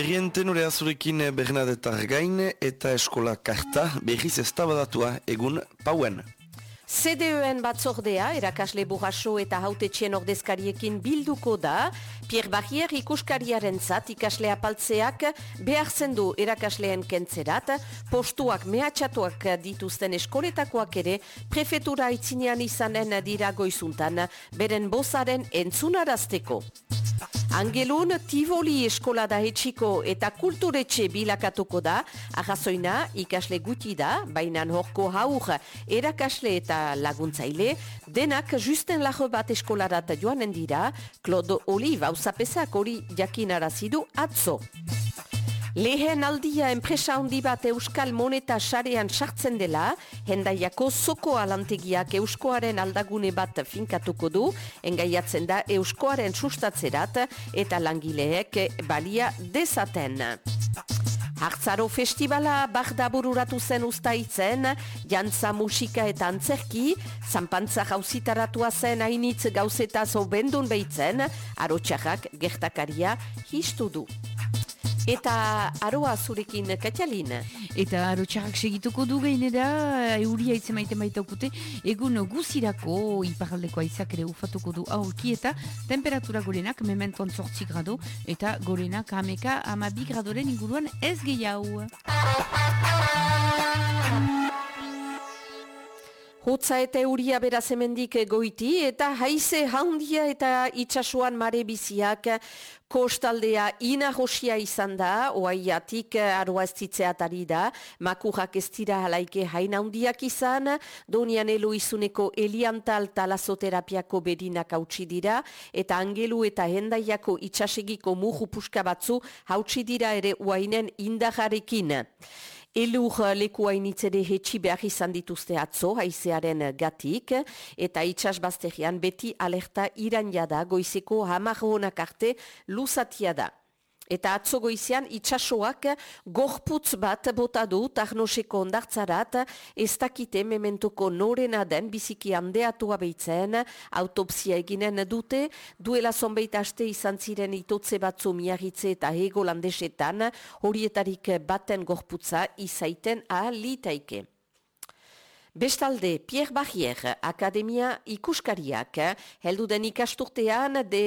Berrien tenore azurekin Bernadette Argain eta eskola karta berriz ez egun pauen. CDEen batzordea, erakasle burraso eta hautetxien ordezkariekin bilduko da, Pierre Barrier ikuskariaren zat ikasle apaltzeak behar zendu erakasleen kentzerat, postuak mehatxatuak dituzten eskoletakoak ere prefetura itzinean izanen dira goizuntan, beren bozaren entzunarazteko. Angelun, Tivoli eskola da etxiko eta kulturetxe bilakatuko da, arrazoina ikasle guti da, baina horko haur erakasle eta laguntzaile, denak justen lajo bat eskolarat joanen dira, Claude Olive hausapesak hori jakinarazidu atzo. Lehen aldia enpresa handi bat euskal moneta sarean sartzen dela, hendaiako zoko alantegiak euskoaren aldagune bat finkatuko du, engaiatzen da euskoaren sustatzerat eta langileek balia dezaten. Hartzaro festivala bardabururatu zen ustaitzen, jantza musika eta antzerki, zanpantza gauzitaratua zen hainitz gauzetaz bendun behitzen, arotxarrak gertakaria histu du. Eta aroa zurekin katialin? Eta aro txarrak segituko du da, euria itzen maite maitaukute, egun guzirako iparaldeko aizak ere ufatuko du aurki eta temperatura gorenak mementoan sortzi grado eta gorenak ameka amabi gradoren inguruan ez gehiago. Hotza eta euria beraz emendik goiti eta haize handia eta itxasuan mare biziak kostaldea ina hosia izan da, oaiatik ez zitzeatari da, makurrak ez dira halaike haina handiak izan, donian elo izuneko eliantal talazoterapiako bedinak hautsi dira, eta angelu eta hendaiako itxasegiko muhu puska batzu hautsi dira ere uainen indajarekin. Elur leku hainitzere hetxi behar izan dituzte atzo, haizearen gatik, eta itxas bazterian beti alerta iran jada, goizeko hamar honak arte luzatia da. Eta atzogo izan itxasoak gorputz bat bota du tarnoseko ondartzarat ez dakite mementuko norena den biziki handeatu abeitzen autopsia eginen dute. Duela zonbeit aste izan ziren itotze batzu miarritze eta hego landesetan. Horietarik baten gorputza izaiten ahalitaike. Bestalde, Pierre Barrier, Akademia ikuskariak, eh? heldu den ikasturtean de,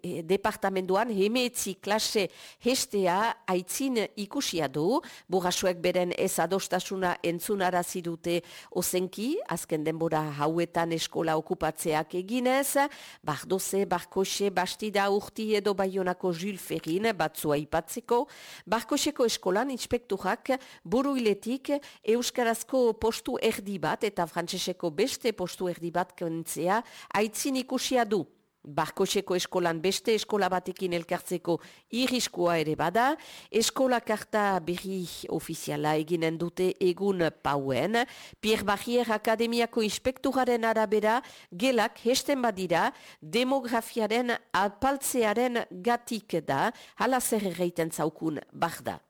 eh, departamentoan hemetzi klase hestea aitzin ikusia du, burrasuek beren ez adostasuna entzunarazi dute ozenki, azken denbora hauetan eskola okupatzeak eginez, bardoze, barkose, bastida urti edo baionako Jules Ferrin batzua ipatzeko, barkoseko eskolan inspekturak buruiletik euskarazko postu erdi bat eta frantseseko beste postu erdi bat kentzea aitzin ikusia du. Barkoseko eskolan beste eskola batekin elkartzeko iriskoa ere bada, eskola karta berri ofiziala eginen dute egun pauen, Pierre Barrier Akademiako inspekturaren arabera gelak hesten badira demografiaren apaltzearen gatik da, hala zer erreiten zaukun barda.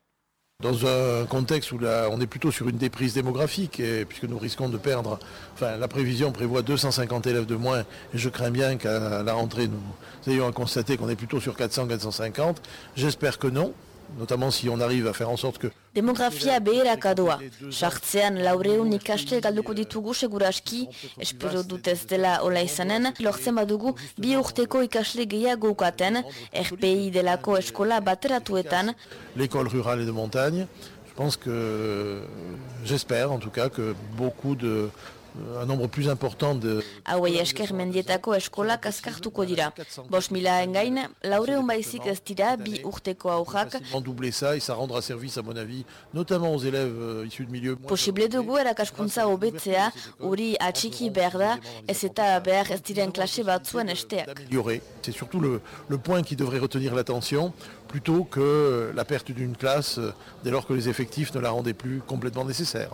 Dans un contexte où on est plutôt sur une déprise démographique, puisque nous risquons de perdre, enfin la prévision prévoit 250 élèves de moins, et je crains bien qu'à la rentrée nous ayons à constater qu'on est plutôt sur 400-450. J'espère que non, notamment si on arrive à faire en sorte que... Demografia beheraka doa. Sartzean laureun ikaste galduko ditugu seguraski, espero dut ez dela ola izanen, lortzen badugu bi urteko ikasle gehiago ukaten, RPI delako eskola bateratuetan. L'école rurale et de montagne, je pense que, j'espère en tout cas que beaucoup de un nombre plus important de... Hauei esker mendietako eskolak azkartuko dira. Bos mila engain, laure baizik ez dira bi urteko aurrak. doubler ça et ça rendra service à mon avis, notamment aux élèves euh, issus de milieux... Posible dugu erakaskuntza hobetzea, uri atxiki behar da, ez eta behar ez diren klase batzuen esteak. C'est surtout le, le point qui devrait retenir l'attention, plutôt que la perte d'une classe dès lors que les effectifs ne la rendaient plus complètement nécessaire.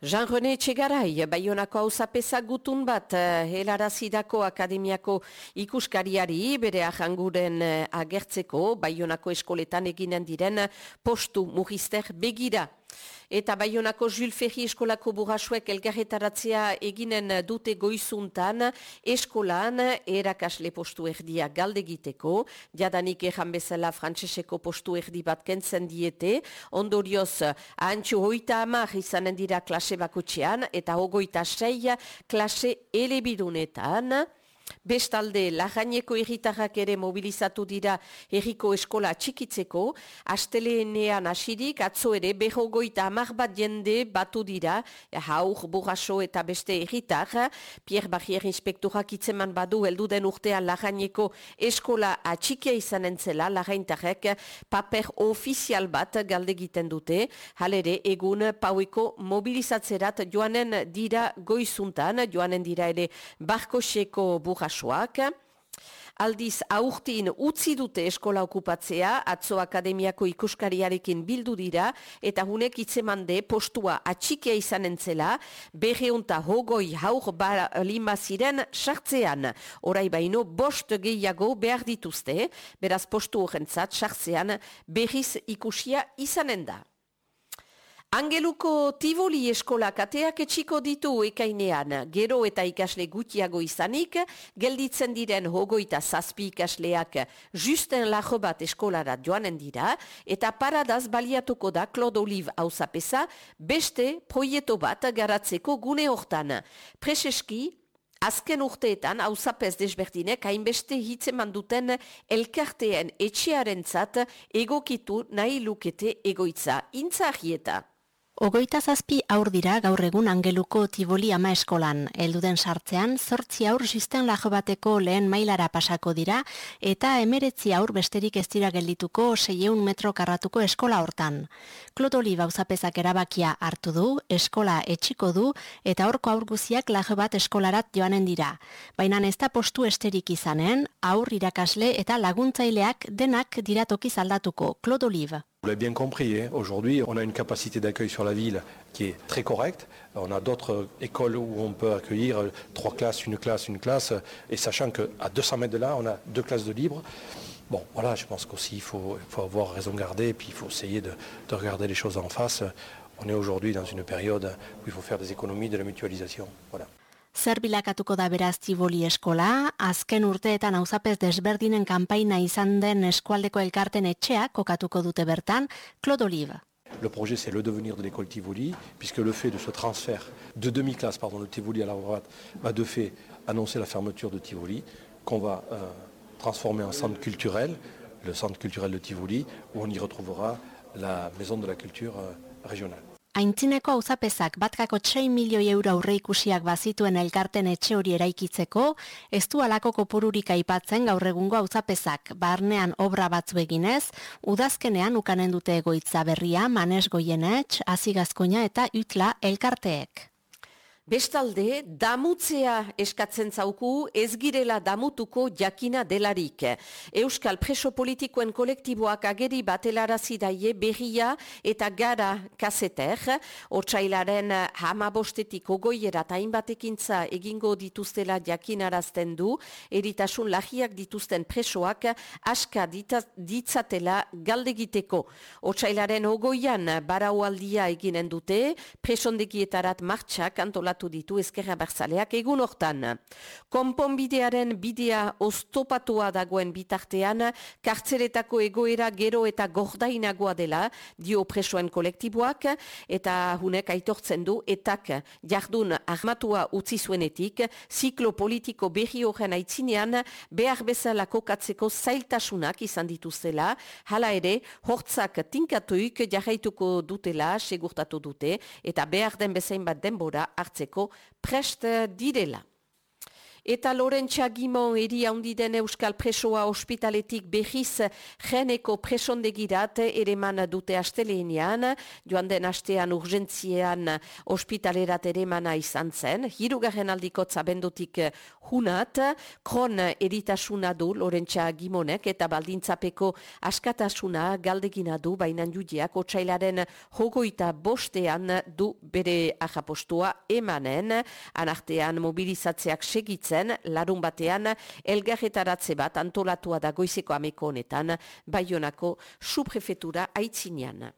Jean-René Txegarai, Bayonako hausapesa gutun bat, eh, helarazidako akademiako ikuskariari, bere ahanguren eh, agertzeko, Bayonako eskoletan eginen diren postu mugister begira. Eta Baionako Jules Ferri eskolako burrasuek elgarretaratzea eginen dute goizuntan eskolan erakasle postu erdia galdegiteko, jadanik ejan bezala frantseseko postu erdi bat kentzen diete, ondorioz ahantxo hoita amak izanen dira klase bakutxean eta hogoita sei klase elebidunetan. Bestalde, lajaineko erritarrak ere mobilizatu dira erriko eskola txikitzeko, asteleenean asirik, atzo ere, berrogoita amar bat jende batu dira, haur, burraso eta beste erritar, Pierre Barrier inspektorak itzeman badu, heldu den urtean lajaineko eskola atxikia izan entzela, lajaintarek paper ofizial bat galde egiten dute, halere, egun paueko mobilizatzerat joanen dira goizuntan, joanen dira ere barkoseko burraso, burrasoak. Aldiz aurtin utzi dute eskola okupatzea, atzo akademiako ikuskariarekin bildu dira, eta hunek itzemande postua atxikia izan entzela, berreunta hogoi haur lima ziren sartzean. Horai baino, bost gehiago behar dituzte, beraz postu horrentzat sartzean berriz ikusia izanen da. Angeluko Tivoli eskola kateak etxiko ditu ekainean, gero eta ikasle gutiago izanik, gelditzen diren hogoita zazpi ikasleak justen lajo bat eskolara joanen dira, eta paradaz baliatuko da Claude Olive hausapesa beste proieto bat garatzeko gune hortan. Preseski, Azken urteetan, hauzapez desberdinek, hainbeste hitzeman duten elkarteen etxearen zat egokitu nahi lukete egoitza. Intza Ogoita zazpi aur dira gaur egun angeluko tiboli ama eskolan. Elduden sartzean, zortzi aur zisten lajo bateko lehen mailara pasako dira, eta emeretzi aur besterik ez dira geldituko seieun metro karratuko eskola hortan. Klotoli bauzapezak erabakia hartu du, eskola etxiko du, eta horko aur guziak lajo bat eskolarat joanen dira. Baina ez da postu esterik izanen, aur irakasle eta laguntzaileak denak diratoki zaldatuko. Klotoliv. Vous l'avez bien compris, hein. aujourd'hui on a une capacité d'accueil sur la ville qui est très correcte. On a d'autres écoles où on peut accueillir trois classes, une classe, une classe, et sachant qu'à 200 mètres de là, on a deux classes de libre. Bon, voilà, je pense qu'aussi il faut, avoir raison garder, et puis il faut essayer de, de regarder les choses en face. On est aujourd'hui dans une période où il faut faire des économies, de la mutualisation. Voilà. Bertan, Claude Olive. Le projet, c'est le devenir de l'école Tivoli, puisque le fait de ce transfert de demi-classe, pardon, de Tivoli à la droite, va de fait annoncer la fermeture de Tivoli, qu'on va euh, transformer en centre culturel, le centre culturel de Tivoli, où on y retrouvera la maison de la culture euh, régionale. Aintzineko auzapezak batkako 6 milioi euro aurre ikusiak bazituen elkarten etxe hori eraikitzeko, ez du alako kopururik aipatzen gaur egungo auzapezak, barnean obra batzu eginez, udazkenean ukanen dute egoitza berria, manes goienetx, azigazkoina eta utla elkarteek. Bestalde, damutzea eskatzen zauku ez girela damutuko jakina delarik. Euskal preso politikoen kolektiboak ageri batelarazi daie berria eta gara kaseter, otsailaren hama bostetik ogoiera tainbatekintza egingo dituztela jakinarazten du, eritasun lagiak dituzten presoak aska ditzatela galdegiteko. Otsailaren ogoian baraualdia eginen dute, presondegietarat martxak antolatu ditu ezkerra barzaleak egun hortan. Konponbidearen bidea oztopatua dagoen bitartean, kartzeletako egoera gero eta gordainagoa dela, dio presoen kolektiboak, eta hunek aitortzen du, etak jardun armatua utzi zuenetik, ziklo politiko berri horren aitzinean, behar bezala kokatzeko zailtasunak izan dituzela, hala ere, hortzak tinkatuik jarraituko dutela, segurtatu dute, eta behar den bezain bat denbora hartzeko prest direla. Eta Lorentza Gimon eri den Euskal Presoa ospitaletik behiz jeneko presondegirat ere man dute astelenean, joan den astean urgentzian ospitalerat ere mana izan zen, hirugarren aldiko zabendutik hunat, kron eritasuna du Lorentza Gimonek eta baldintzapeko askatasuna galdegina du bainan judiak otxailaren hogoita bostean du bere ahapostua emanen, anartean mobilizatzeak segitzen zen, larun batean, elgarretaratze bat antolatua da goizeko ameko honetan, Baionako suprefetura aitzinean.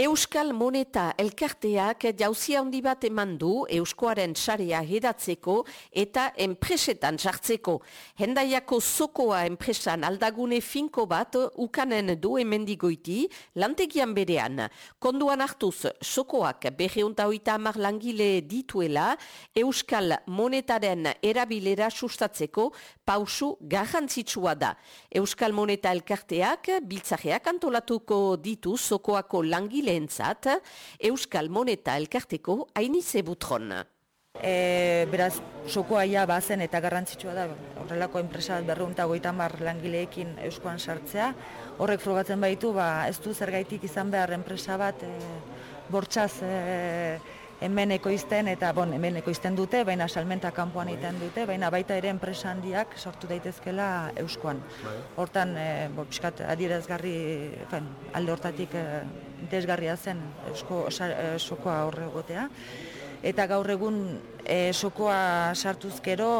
Euskal Moneta elkarteak jauzia handi bat eman du Euskoaren sarea hedatzeko eta enpresetan sartzeko. Hendaiako zokoa enpresan aldagune finko bat ukanen du emendigoiti lantegian berean. Konduan hartuz, sokoak berreunta oita amar langile dituela Euskal Monetaren erabilera sustatzeko pausu garrantzitsua da. Euskal Moneta elkarteak biltzajeak antolatuko ditu zokoako langile entzat, Euskal Moneta elkarteko hainize butron. E, beraz, sokoa ia bazen eta garrantzitsua da, horrelako enpresa berreunta goita mar langileekin euskoan sartzea. Horrek frogatzen baitu, ba, ez du zergaitik izan behar enpresa bat e, bortxaz e, hemen ekoizten eta bon, hemen ekoizten dute, baina salmenta kanpoan egiten dute, baina baita ere enpresa handiak sortu daitezkela euskoan. Bai. Hortan, e, bo, piskat, adierazgarri, alde hortatik e, desgarria zen eusko e, sokoa horre gotea. Eta gaur egun e, sokoa sartuzkero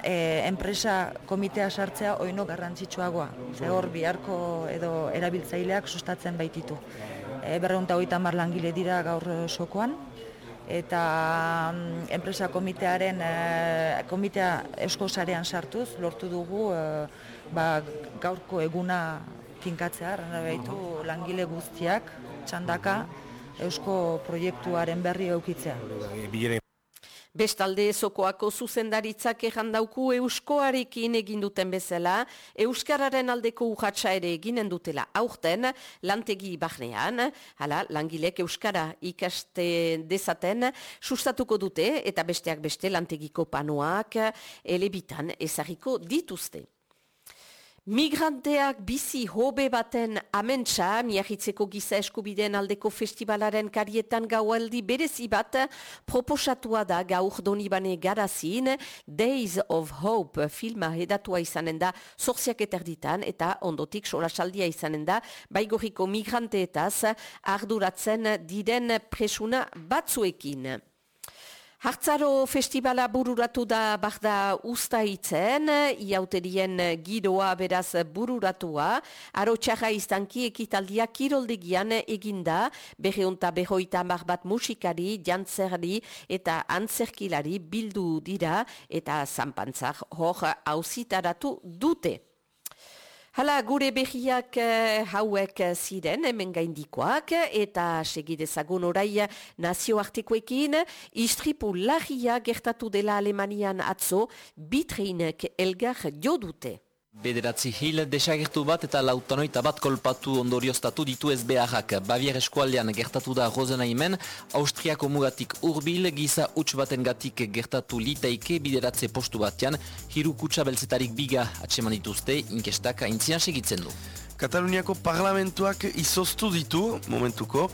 e, enpresa komitea sartzea oino garrantzitsuagoa. Ze hor biharko edo erabiltzaileak sustatzen baititu. E, Berreunta hogeita mar langile dira gaur sokoan, eta mm, enpresa komitearen e, komitea eusko sarean sartuz lortu dugu e, ba, gaurko eguna tinkatzea, baitu langile guztiak txandaka eusko proiektuaren berri eukitzea. Bestalde zokoako zuzendaritzak dauku euskoarekin egin duten bezala, euskararen aldeko urratsa ere eginen dutela aurten, lantegi bahnean, hala, langilek euskara ikaste dezaten, sustatuko dute eta besteak beste lantegiko panoak elebitan ezagiko dituzte. Migranteak bizi hobe baten amentsa, miahitzeko giza eskubideen aldeko festivalaren karietan gaualdi berezi bat, proposatua da gaur donibane garazin, Days of Hope filma edatua izanen da, zorziak eterditan eta ondotik solasaldia izanen da, baigoriko migranteetaz arduratzen diren presuna batzuekin. Hartzaro festivala bururatu da barda usta itzen, iauterien giroa beraz bururatua, aro txarra izanki ekitaldia kiroldegian eginda, berreunta berroita mar bat musikari, jantzerari eta antzerkilari bildu dira eta zanpantzak hor hausitaratu dute. Hala, gure behiak uh, hauek ziren, hemen gaindikoak, eta segidezagun orai nazioartekoekin, istripu lagia gertatu dela Alemanian atzo, bitreinek elgar jo dute. Bederatzi hil desagertu bat eta lautanoita bat kolpatu ondorioztatu ditu ez beharrak. Bavier eskualdean gertatu da rozena imen, Austriako mugatik urbil, giza huts baten gertatu litaike bideratze postu batean, hiru kutsa belzetarik biga atseman dituzte, inkestak aintzian segitzen du. Kataluniako parlamentuak izoztu ditu, momentuko,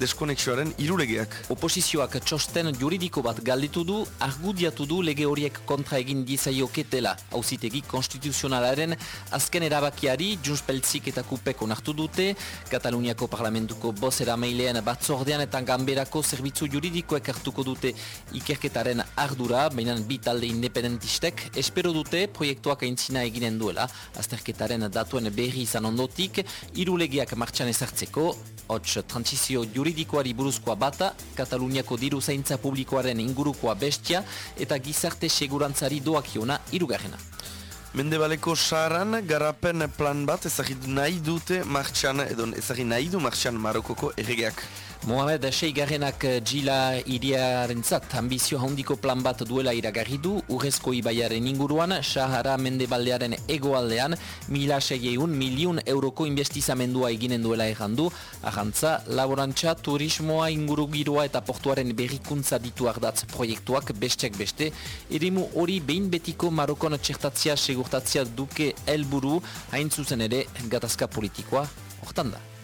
deskonexioaren irulegeak. Oposizioak txosten juridiko bat galditu du, argudiatu du lege horiek kontra egin dizaioketela. Hauzitegi konstituzionalaren azken erabakiari, Junts Peltzik eta Kupek onartu dute, Kataluniako parlamentuko bozera mailean batzordean eta gamberako zerbitzu juridikoek hartuko dute ikerketaren ardura, baina bi talde independentistek, espero dute proiektuak aintzina eginen duela, azterketaren datuen berri izan ondotik, irulegeak martxan ezartzeko, Hots, transizio juridikoari buruzkoa bata, Kataluniako diru zaintza publikoaren ingurukoa bestia eta gizarte segurantzari doakiona irugarrena. Mendebaleko saran garapen plan bat ezagit nahi dute martxan, edo ezagit nahi du martxan Marokoko erregeak. Mohamed Seigarrenak Gila iriaren zat ambizio handiko plan bat duela iragarri du, urrezko ibaiaren inguruan, Sahara mendebaldearen egoaldean, mila seieun miliun euroko investizamendua eginen duela errandu, ahantza, laborantza, turismoa, inguru giroa eta portuaren berrikuntza ditu ardatz proiektuak bestek beste, erimu hori behin betiko Marokon txertatzia segurtatzia duke helburu. Hain zuzen ere gatazka politikoa, hortan da.